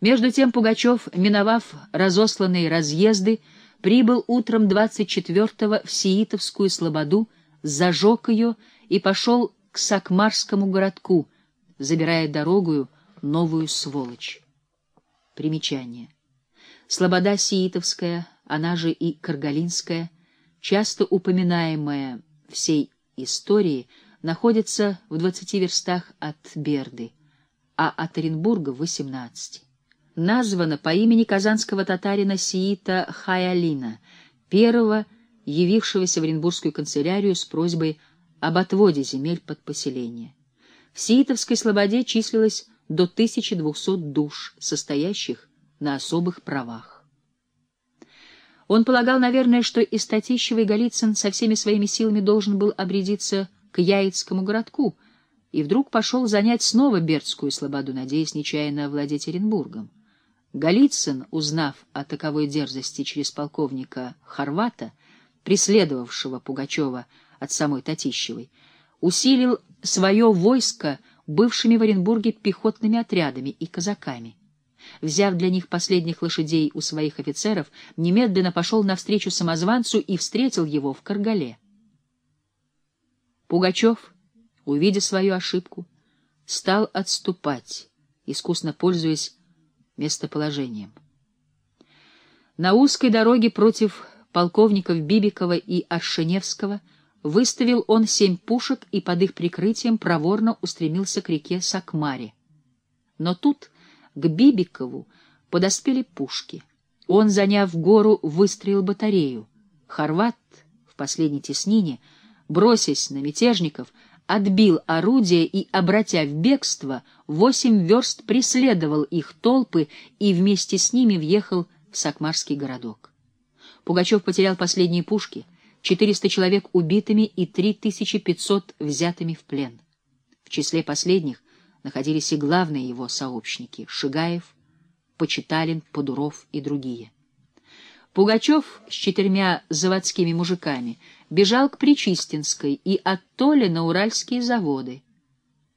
Между тем Пугачев, миновав разосланные разъезды, прибыл утром 24-го в Сиитовскую слободу, зажег ее и пошел к Сакмарскому городку, забирая дорогую новую сволочь. Примечание. Слобода Сиитовская, она же и Каргалинская, часто упоминаемая всей истории, находится в 20 верстах от Берды, а от Оренбурга — в 18 названа по имени казанского татарина Сиита Хаялина, первого, явившегося в Оренбургскую канцелярию с просьбой об отводе земель под поселение. В Сиитовской слободе числилось до 1200 душ, состоящих на особых правах. Он полагал, наверное, что и Статищев, и Голицын со всеми своими силами должен был обрядиться к Яицкому городку, и вдруг пошел занять снова Бердскую слободу, надеясь нечаянно овладеть Оренбургом. Голицын, узнав о таковой дерзости через полковника Хорвата, преследовавшего Пугачева от самой Татищевой, усилил свое войско бывшими в Оренбурге пехотными отрядами и казаками. Взяв для них последних лошадей у своих офицеров, немедленно пошел навстречу самозванцу и встретил его в Каргале. Пугачев, увидя свою ошибку, стал отступать, искусно пользуясь местоположением. На узкой дороге против полковников Бибикова и Аршиневского выставил он семь пушек и под их прикрытием проворно устремился к реке Сакмаре. Но тут к Бибикову подоспели пушки. Он, заняв гору, выстроил батарею. Хорват в последней теснине, бросясь на мятежников, отбил орудие и, обратя в бегство, восемь верст преследовал их толпы и вместе с ними въехал в Сакмарский городок. Пугачев потерял последние пушки, 400 человек убитыми и 3500 взятыми в плен. В числе последних находились и главные его сообщники — Шигаев, Почиталин, Подуров и другие. Пугачев с четырьмя заводскими мужиками бежал к Причистинской и оттоле на Уральские заводы.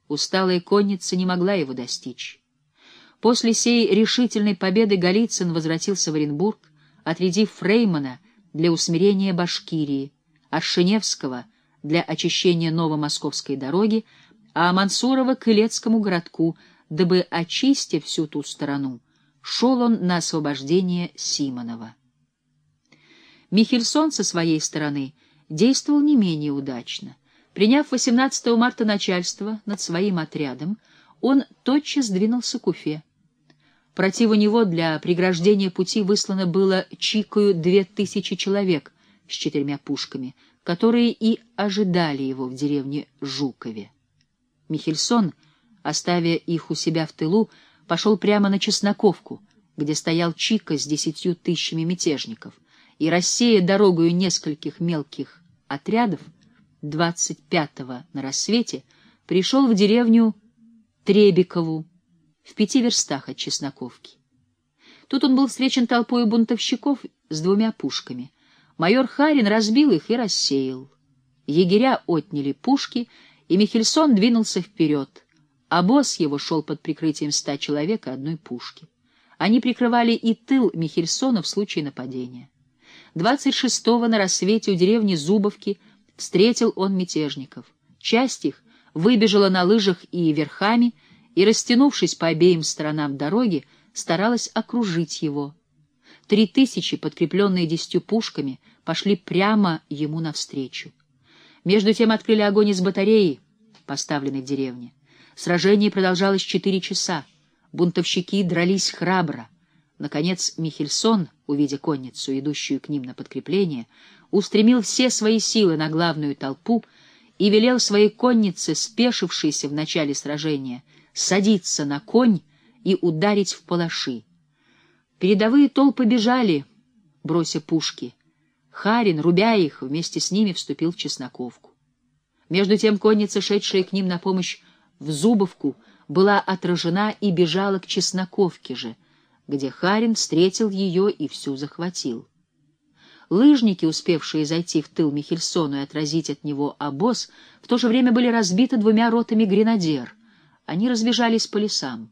Усталая конница не могла его достичь. После сей решительной победы Голицын возвратился в Оренбург, отрядив Фреймана для усмирения Башкирии, Аршиневского для очищения Новомосковской дороги, а Мансурова к Илецкому городку, дабы, очистив всю ту сторону, шел он на освобождение Симонова. Михельсон со своей стороны действовал не менее удачно. Приняв 18 марта начальство над своим отрядом, он тотчас двинулся к Уфе. Противу него для преграждения пути выслано было Чикою две тысячи человек с четырьмя пушками, которые и ожидали его в деревне Жукове. Михельсон, оставя их у себя в тылу, пошел прямо на Чесноковку, где стоял Чика с десятью тысячами мятежников и, рассея дорогою нескольких мелких отрядов, 25-го на рассвете пришел в деревню Требикову в пяти верстах от Чесноковки. Тут он был встречен толпой бунтовщиков с двумя пушками. Майор Харин разбил их и рассеял. Егеря отняли пушки, и Михельсон двинулся вперед, а босс его шел под прикрытием ста человек и одной пушки. Они прикрывали и тыл Михельсона в случае нападения. 26-го на рассвете у деревни Зубовки встретил он мятежников. Часть их выбежала на лыжах и верхами, и, растянувшись по обеим сторонам дороги, старалась окружить его. Три тысячи, подкрепленные десятью пушками, пошли прямо ему навстречу. Между тем открыли огонь из батареи, поставленной в деревне. Сражение продолжалось четыре часа. Бунтовщики дрались храбро. Наконец Михельсон, увидя конницу, идущую к ним на подкрепление, устремил все свои силы на главную толпу и велел своей коннице, спешившейся в начале сражения, садиться на конь и ударить в палаши. Передовые толпы бежали, брося пушки. Харин, рубя их, вместе с ними вступил в Чесноковку. Между тем конница, шедшая к ним на помощь в Зубовку, была отражена и бежала к Чесноковке же, где Харин встретил ее и всю захватил. Лыжники, успевшие зайти в тыл Михельсону и отразить от него обоз, в то же время были разбиты двумя ротами гренадер. Они разбежались по лесам.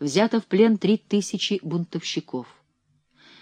взято в плен три тысячи бунтовщиков.